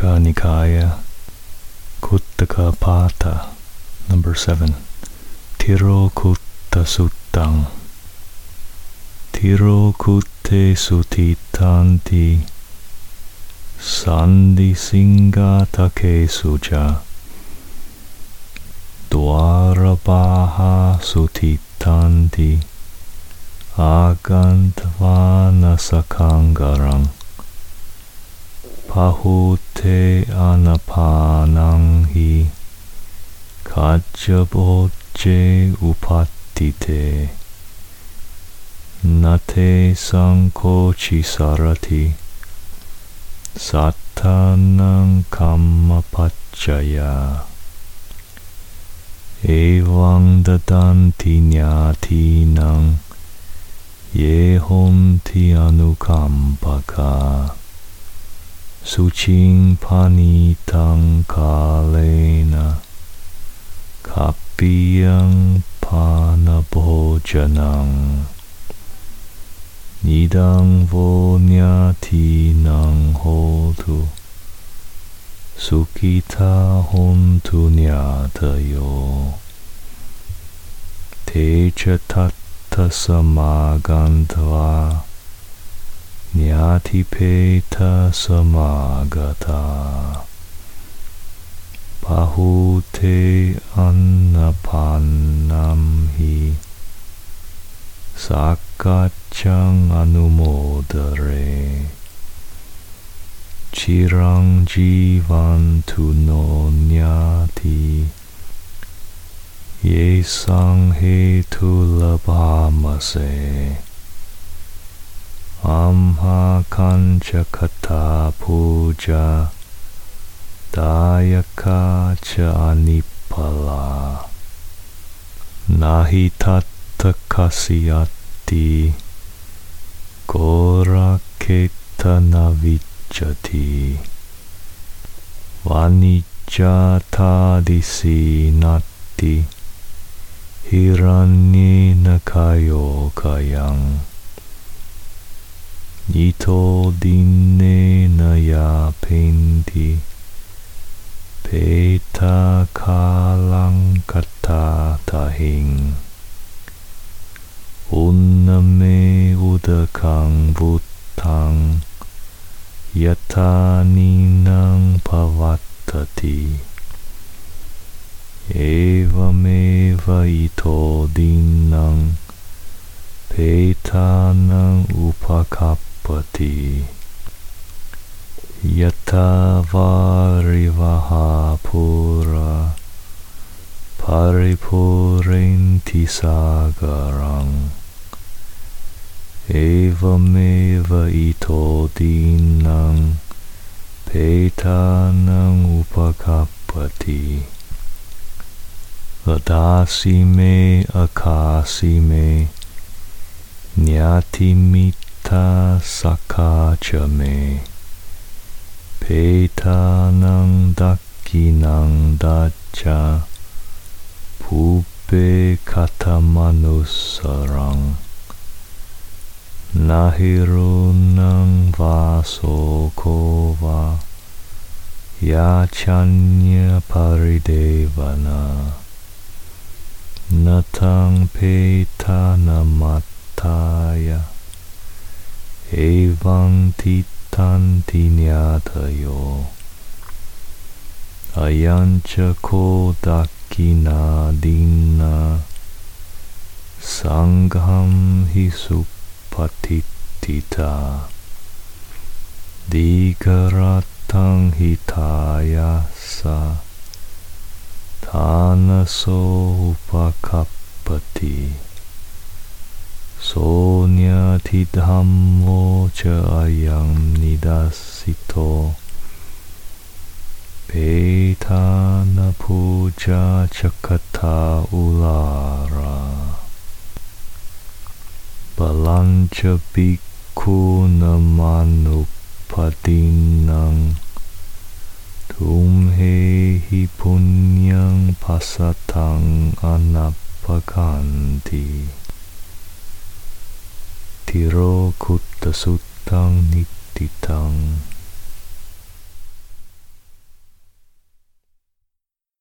Khuddaka Nikaya, Khuddaka Pata, number 7. Tiro Kutta Suttang. Tiro Kutte Sutitanti. Sandi Singatake Suja. Dwarabaha Sutitanti. 파호테 아나파낭히 가짜보제 우파티테 나테 상코치사라티 사타낭 감마파짜야 에왕다단티냐티낭 예홈티아누감바가 Suching panitang kalena kapiyang panabhojanang. Nidang vonyati nang hotu sukita hontu nyatayo. Teja tatta samagantva Nyatipeta samagata Bahute annapannam hi Sakachang anumodare Chirang jivantu no nyati Ye sang hetu labhamase Amha kancha kata puja Dayaka cha anipala Nahi tatta kasyati Gora keta navijati Vanijata nati Hiranyi nakayo kayang Nito dinne naya pendi Peta kalang kata tahing. Unname udakang buttang. Yataninang pavattati. Evameva ito dinnang Petanang upakap pati yata varivaha pura paripurenti sagarang evameva ito dinang petanang upakapati adasi me akasi me nyati ta sakacha me petanang dakinang dacha. Pupe katamanusarang nahirunang vasokova. Yachanya paridevana. Natang एवं तिथयो अयं च को दीन्ना सङ्घं हि सुपथितिता। दीर्घरथं हिताया सा सानसोपखपति 소냐 디담모 저양니다시토 베타나 부자 차카타 울라라 발란차 비쿠나 마누파디낭 둠헤히 분양 파사탕 아나파간디 तिरोध